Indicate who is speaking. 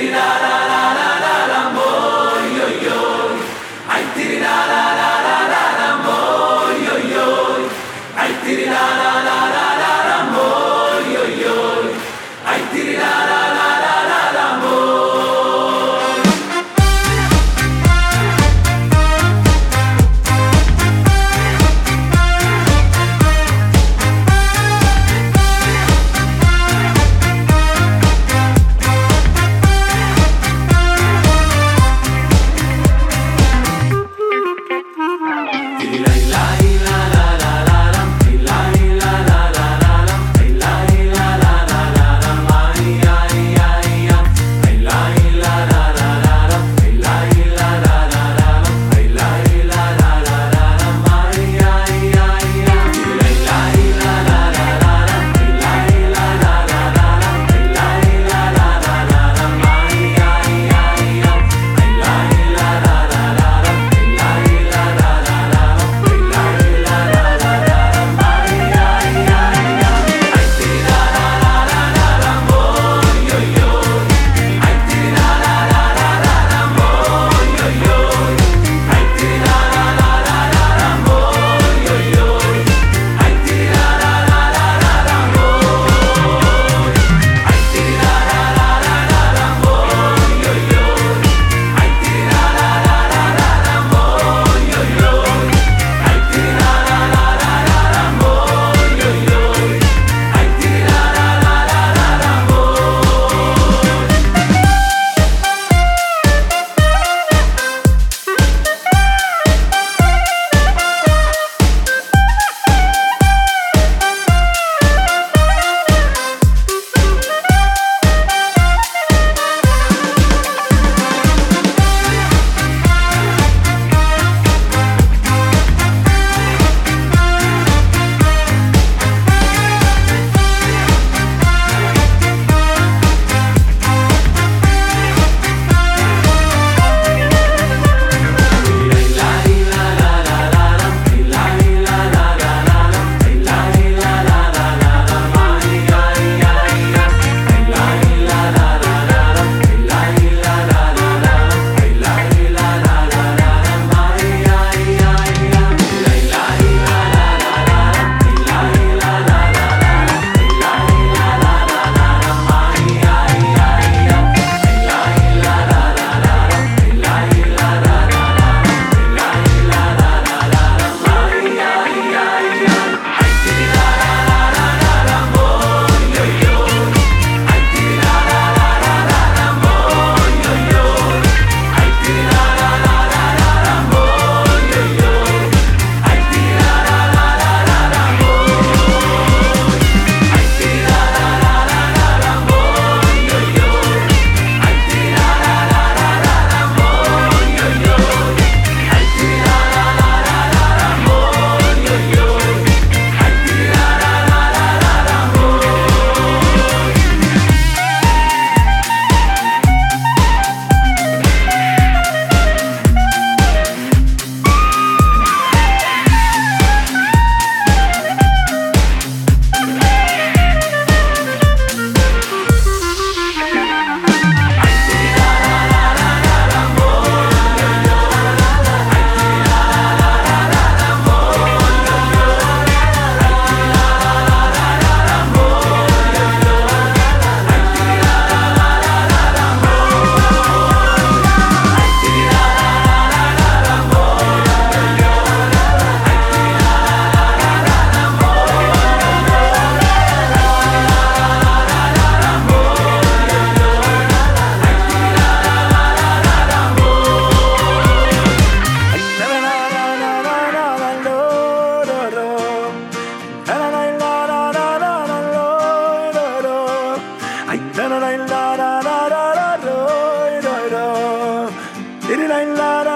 Speaker 1: Trinidad. la la